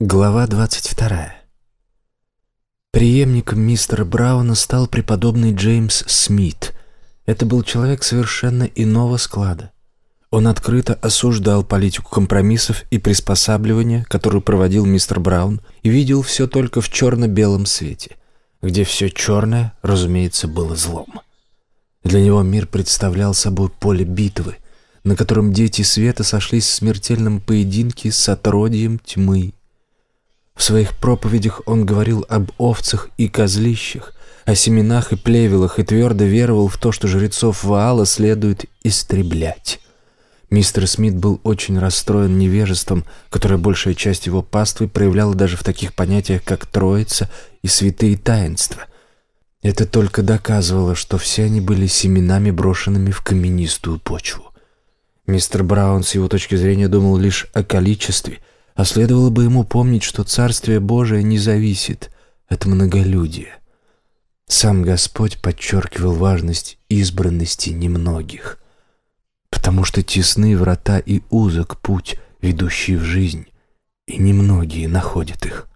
Глава 22. Преемником мистера Брауна стал преподобный Джеймс Смит. Это был человек совершенно иного склада. Он открыто осуждал политику компромиссов и приспосабливания, которую проводил мистер Браун, и видел все только в черно-белом свете, где все черное, разумеется, было злом. Для него мир представлял собой поле битвы, на котором дети света сошлись в смертельном поединке с отродьем тьмы в своих проповедях он говорил об овцах и козлищах, о семенах и плевелах и твердо веровал в то, что жрецов Ваала следует истреблять. Мистер Смит был очень расстроен невежеством, которое большая часть его паствы проявляла даже в таких понятиях, как Троица и святые таинства. Это только доказывало, что все они были семенами, брошенными в каменистую почву. Мистер Браун с его точки зрения думал лишь о количестве – а следовало бы ему помнить, что Царствие Божие не зависит от многолюдия. Сам Господь подчеркивал важность избранности немногих, потому что тесны врата и узок путь, ведущий в жизнь, и немногие находят их.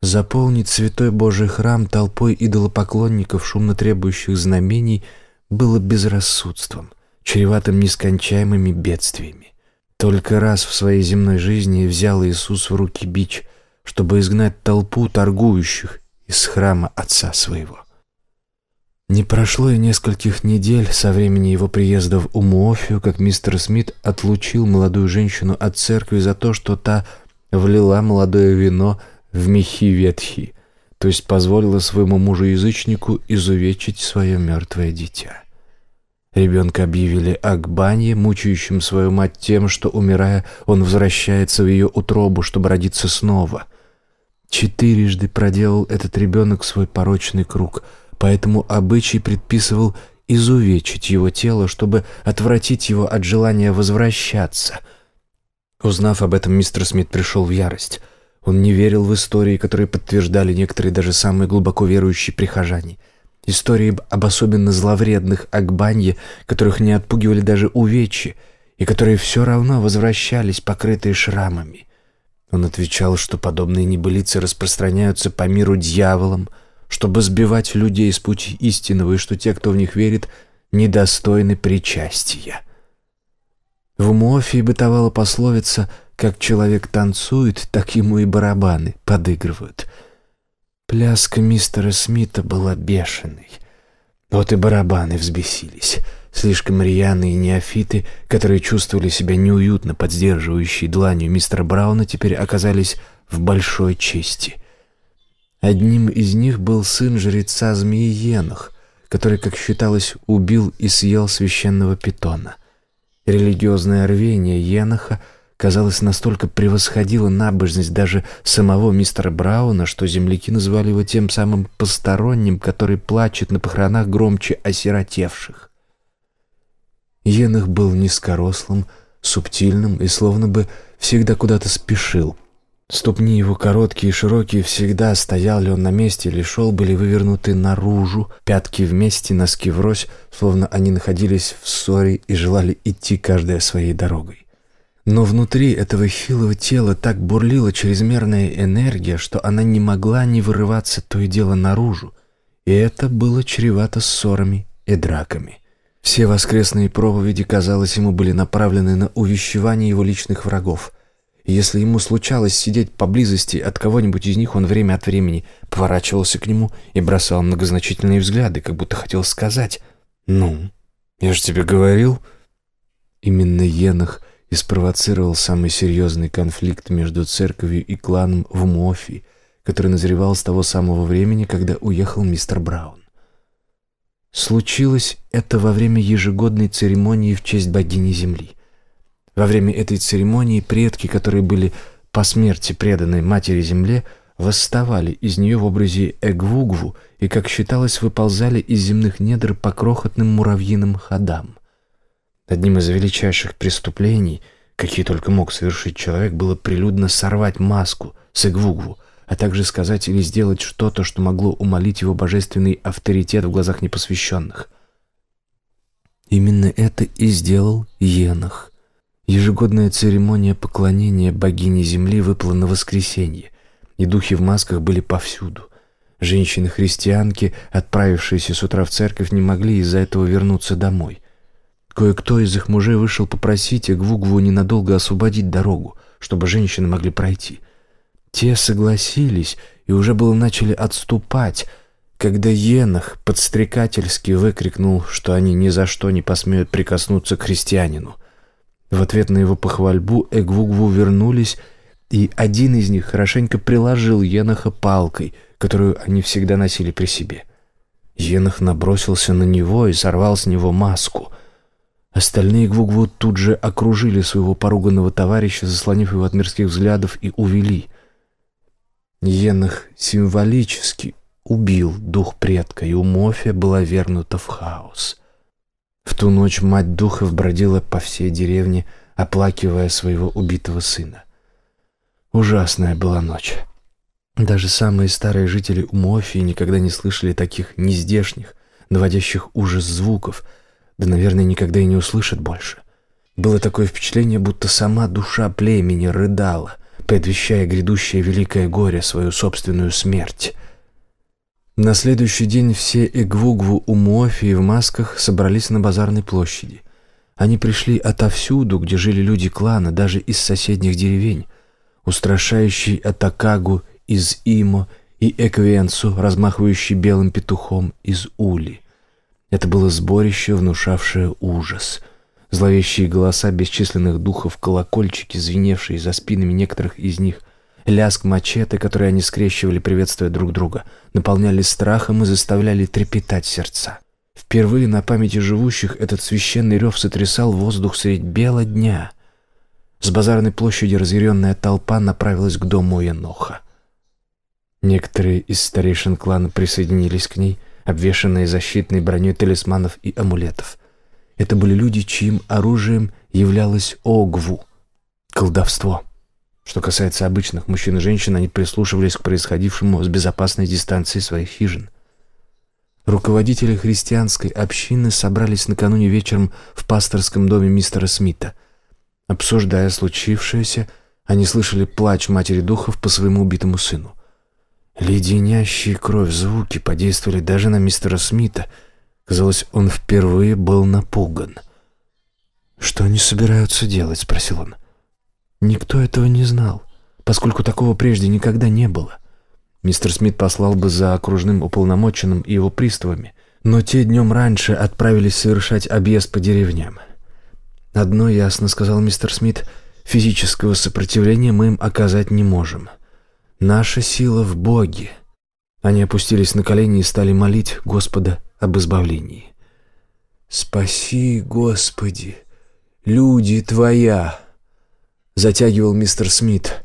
Заполнить святой Божий храм толпой идолопоклонников, шумно требующих знамений, было безрассудством, чреватым нескончаемыми бедствиями. Только раз в своей земной жизни взял Иисус в руки бич, чтобы изгнать толпу торгующих из храма Отца Своего. Не прошло и нескольких недель со времени его приезда в Умуофию, как мистер Смит отлучил молодую женщину от церкви за то, что та влила молодое вино в мехи ветхи, то есть позволила своему мужу-язычнику изувечить свое мертвое дитя. Ребенка объявили Акбанье, мучающим свою мать тем, что, умирая, он возвращается в ее утробу, чтобы родиться снова. Четырежды проделал этот ребенок свой порочный круг, поэтому обычай предписывал изувечить его тело, чтобы отвратить его от желания возвращаться. Узнав об этом, мистер Смит пришел в ярость. Он не верил в истории, которые подтверждали некоторые даже самые глубоко верующие прихожане – Истории об особенно зловредных Агбанье, которых не отпугивали даже увечья, и которые все равно возвращались, покрытые шрамами. Он отвечал, что подобные небылицы распространяются по миру дьяволом, чтобы сбивать людей с пути истинного, и что те, кто в них верит, недостойны причастия. В Муофии бытовала пословица «Как человек танцует, так ему и барабаны подыгрывают». Пляска мистера Смита была бешеной. Вот и барабаны взбесились. Слишком рьяные неофиты, которые чувствовали себя неуютно под сдерживающей дланью мистера Брауна, теперь оказались в большой чести. Одним из них был сын жреца змеи Енох, который, как считалось, убил и съел священного питона. Религиозное рвение Еноха — казалось, настолько превосходила набожность даже самого мистера Брауна, что земляки называли его тем самым посторонним, который плачет на похоронах громче осиротевших. Енах был низкорослым, субтильным и словно бы всегда куда-то спешил. Ступни его короткие и широкие, всегда стоял ли он на месте или шел, были вывернуты наружу, пятки вместе, носки врозь, словно они находились в ссоре и желали идти каждая своей дорогой. Но внутри этого хилого тела так бурлила чрезмерная энергия, что она не могла не вырываться то и дело наружу, и это было чревато ссорами и драками. Все воскресные проповеди, казалось, ему были направлены на увещевание его личных врагов. Если ему случалось сидеть поблизости от кого-нибудь из них, он время от времени поворачивался к нему и бросал многозначительные взгляды, как будто хотел сказать «Ну, я же тебе говорил». Именно Енах – и спровоцировал самый серьезный конфликт между церковью и кланом в Мофи, который назревал с того самого времени, когда уехал мистер Браун. Случилось это во время ежегодной церемонии в честь богини Земли. Во время этой церемонии предки, которые были по смерти преданы Матери Земле, восставали из нее в образе Эгвугву и, как считалось, выползали из земных недр по крохотным муравьиным ходам. Одним из величайших преступлений, какие только мог совершить человек, было прилюдно сорвать маску с Игвугву, а также сказать или сделать что-то, что могло умолить его божественный авторитет в глазах непосвященных. Именно это и сделал Енах. Ежегодная церемония поклонения богине Земли выпала на воскресенье, и духи в масках были повсюду. Женщины-христианки, отправившиеся с утра в церковь, не могли из-за этого вернуться домой. Кое-кто из их мужей вышел попросить Эгвугву ненадолго освободить дорогу, чтобы женщины могли пройти. Те согласились и уже было начали отступать, когда Енах подстрекательски выкрикнул, что они ни за что не посмеют прикоснуться к христианину. В ответ на его похвальбу Эгвугву вернулись, и один из них хорошенько приложил Еноха палкой, которую они всегда носили при себе. Енох набросился на него и сорвал с него маску. Остальные Гвугву тут же окружили своего поруганного товарища, заслонив его от мирских взглядов, и увели. Енох символически убил дух предка, и Умофия была вернута в хаос. В ту ночь мать духов бродила по всей деревне, оплакивая своего убитого сына. Ужасная была ночь. Даже самые старые жители Умофии никогда не слышали таких нездешних, наводящих ужас звуков — да, наверное, никогда и не услышат больше. Было такое впечатление, будто сама душа племени рыдала, предвещая грядущее великое горе, свою собственную смерть. На следующий день все Эгвугву Умуофии в масках собрались на базарной площади. Они пришли отовсюду, где жили люди клана, даже из соседних деревень. Устрашающий Атакагу из Имо и Эквенцу, размахивающий белым петухом из Ули. Это было сборище, внушавшее ужас. Зловещие голоса бесчисленных духов, колокольчики, звеневшие за спинами некоторых из них, лязг мачете, которые они скрещивали, приветствуя друг друга, наполняли страхом и заставляли трепетать сердца. Впервые на памяти живущих этот священный рев сотрясал воздух средь бела дня. С базарной площади разъяренная толпа направилась к дому Еноха. Некоторые из старейшин клана присоединились к ней — обвешанные защитной броней талисманов и амулетов. Это были люди, чьим оружием являлось огву — колдовство. Что касается обычных мужчин и женщин, они прислушивались к происходившему с безопасной дистанции своих хижин. Руководители христианской общины собрались накануне вечером в пасторском доме мистера Смита. Обсуждая случившееся, они слышали плач матери духов по своему убитому сыну. Леденящие кровь звуки подействовали даже на мистера Смита. Казалось, он впервые был напуган. «Что они собираются делать?» — спросил он. Никто этого не знал, поскольку такого прежде никогда не было. Мистер Смит послал бы за окружным уполномоченным и его приставами, но те днем раньше отправились совершать объезд по деревням. «Одно ясно», — сказал мистер Смит, — «физического сопротивления мы им оказать не можем». Наша сила в Боге. Они опустились на колени и стали молить Господа об избавлении. «Спаси, Господи, люди Твоя!» Затягивал мистер Смит.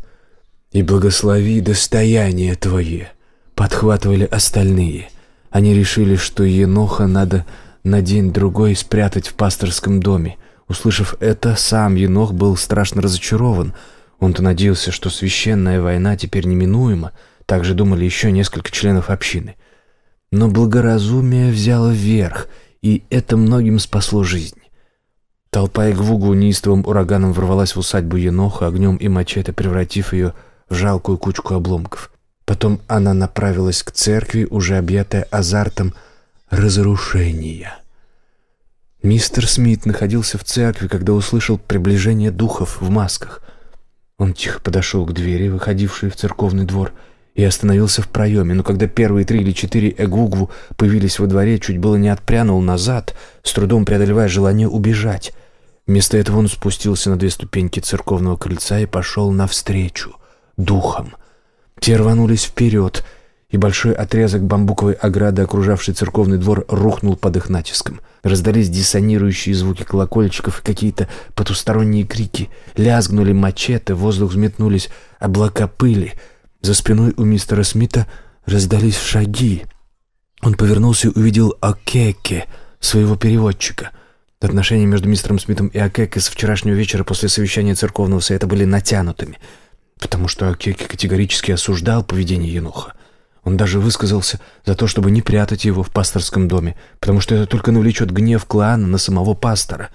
«И благослови достояние Твое!» Подхватывали остальные. Они решили, что Еноха надо на день-другой спрятать в пасторском доме. Услышав это, сам Енох был страшно разочарован — он-то надеялся, что священная война теперь неминуема, так же думали еще несколько членов общины. Но благоразумие взяло вверх, и это многим спасло жизнь. Толпа Игвугу неистовым ураганом ворвалась в усадьбу Еноха огнем и мачете, превратив ее в жалкую кучку обломков. Потом она направилась к церкви, уже объятая азартом разрушения. Мистер Смит находился в церкви, когда услышал приближение духов в масках. Он тихо подошел к двери, выходившей в церковный двор, и остановился в проеме, но когда первые три или четыре эгугву появились во дворе, чуть было не отпрянул назад, с трудом преодолевая желание убежать. Вместо этого он спустился на две ступеньки церковного крыльца и пошел навстречу духам. Те рванулись вперед, и большой отрезок бамбуковой ограды, окружавший церковный двор, рухнул под их натиском. Раздались диссонирующие звуки колокольчиков и какие-то потусторонние крики. Лязгнули мачете, воздух взметнулись облака пыли. За спиной у мистера Смита раздались шаги. Он повернулся и увидел Океке, своего переводчика. Отношения между мистером Смитом и Океке с вчерашнего вечера после совещания церковного совета были натянутыми, потому что Океке категорически осуждал поведение Еноха. Он даже высказался за то, чтобы не прятать его в пасторском доме, потому что это только навлечет гнев клана на самого пастора.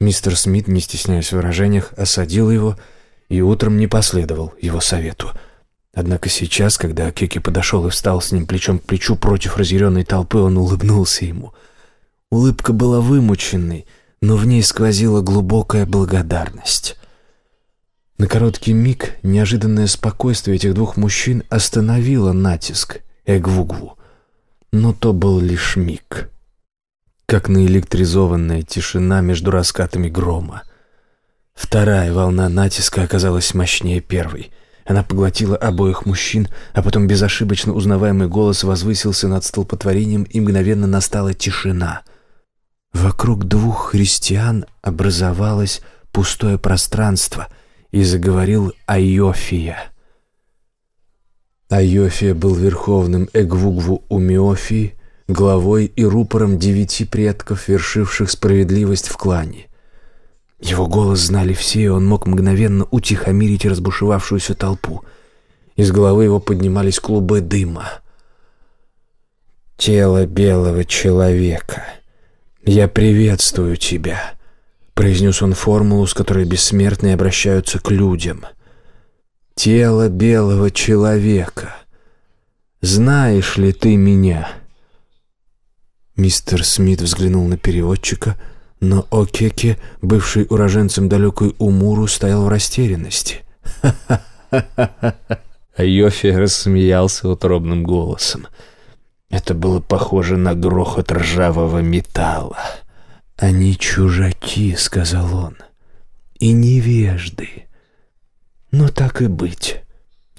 Мистер Смит, не стесняясь в выражениях, осадил его и утром не последовал его совету. Однако сейчас, когда Кеки подошел и встал с ним плечом к плечу против разъяренной толпы, он улыбнулся ему. Улыбка была вымученной, но в ней сквозила глубокая благодарность. На короткий миг неожиданное спокойствие этих двух мужчин остановило натиск Эгвугву. Но то был лишь миг. Как наэлектризованная тишина между раскатами грома. Вторая волна натиска оказалась мощнее первой. Она поглотила обоих мужчин, а потом безошибочно узнаваемый голос возвысился над столпотворением, и мгновенно настала тишина. Вокруг двух христиан образовалось пустое пространство — и заговорил Айофия. Айофия был верховным Эгвугву Умиофии, главой и рупором девяти предков, вершивших справедливость в клане. Его голос знали все, и он мог мгновенно утихомирить разбушевавшуюся толпу. Из головы его поднимались клубы дыма. «Тело белого человека, я приветствую тебя», произнес он формулу, с которой бессмертные обращаются к людям. «Тело белого человека. Знаешь ли ты меня?» Мистер Смит взглянул на переводчика, но Океке, бывший уроженцем далекой Умуру, стоял в растерянности. А Йофи рассмеялся утробным голосом. Это было похоже на грохот ржавого металла. «Они чужаки», — сказал он, — «и невежды. Но так и быть».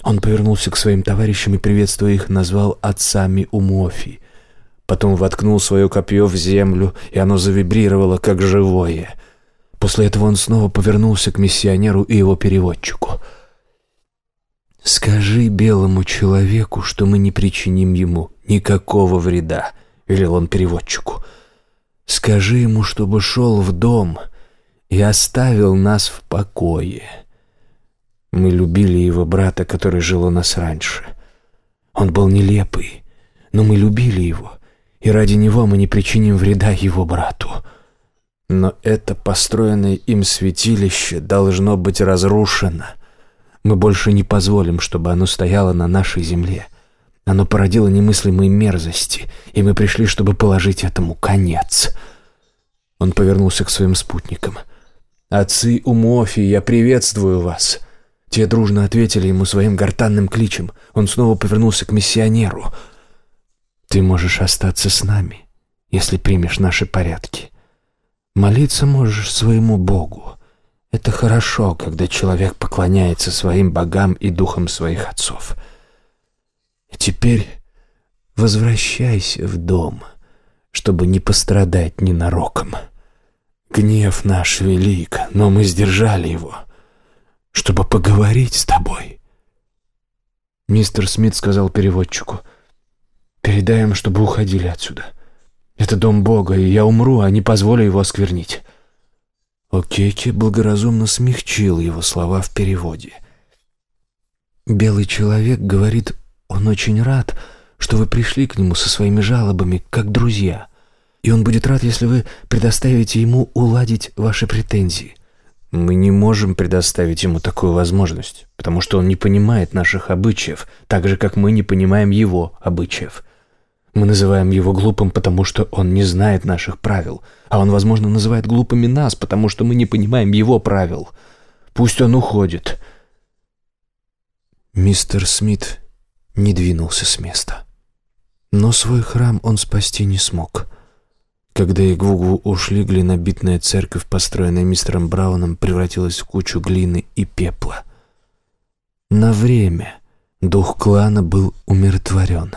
Он повернулся к своим товарищам и, приветствуя их, назвал отцами Умофи. Потом воткнул свое копье в землю, и оно завибрировало, как живое. После этого он снова повернулся к миссионеру и его переводчику. «Скажи белому человеку, что мы не причиним ему никакого вреда», — велел он переводчику. Скажи ему, чтобы шел в дом и оставил нас в покое. Мы любили его брата, который жил у нас раньше. Он был нелепый, но мы любили его, и ради него мы не причиним вреда его брату. Но это построенное им святилище должно быть разрушено. Мы больше не позволим, чтобы оно стояло на нашей земле. Оно породило немыслимые мерзости, и мы пришли, чтобы положить этому конец». Он повернулся к своим спутникам. «Отцы Умофи, я приветствую вас!» Те дружно ответили ему своим гортанным кличем. Он снова повернулся к миссионеру. «Ты можешь остаться с нами, если примешь наши порядки. Молиться можешь своему Богу. Это хорошо, когда человек поклоняется своим богам и духам своих отцов. Теперь возвращайся в дом, чтобы не пострадать ненароком. Гнев наш велик, но мы сдержали его, чтобы поговорить с тобой. Мистер Смит сказал переводчику, «Передай им, чтобы уходили отсюда. Это дом Бога, и я умру, а не позволю его осквернить». Океки благоразумно смягчил его слова в переводе. «Белый человек говорит, он очень рад, что вы пришли к нему со своими жалобами, как друзья, и он будет рад, если вы предоставите ему уладить ваши претензии. Мы не можем предоставить ему такую возможность, потому что он не понимает наших обычаев, так же, как мы не понимаем его обычаев. Мы называем его глупым, потому что он не знает наших правил, а он, возможно, называет глупыми нас, потому что мы не понимаем его правил. Пусть он уходит. Мистер Смит не двинулся с места. Но свой храм он спасти не смог. Когда Игвугву ушли, глинобитная церковь, построенная мистером Брауном, превратилась в кучу глины и пепла. На время дух клана был умиротворен.